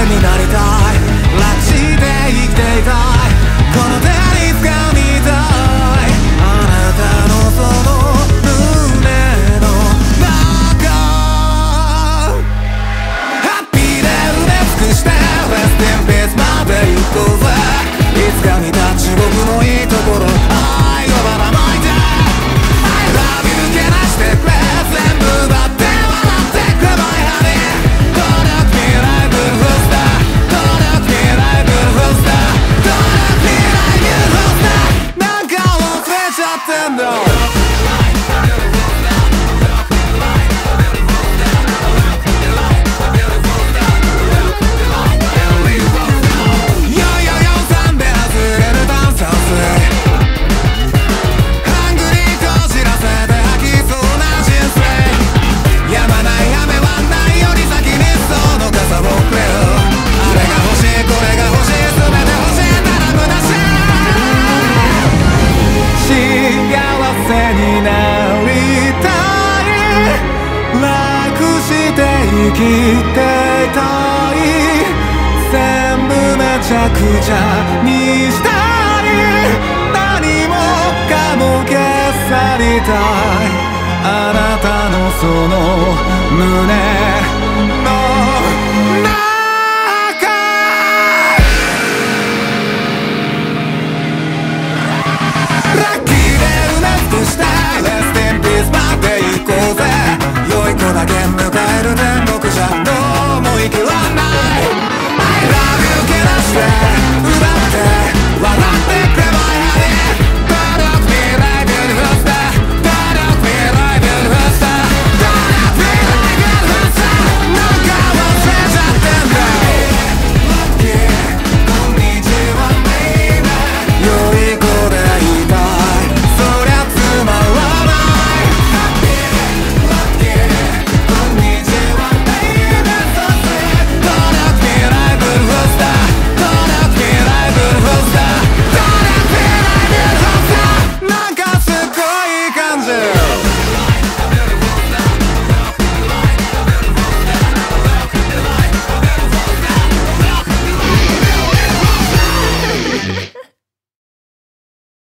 terminare 切っていたい全部めちゃくちゃにしたい何もかも消さりたいあなたのその胸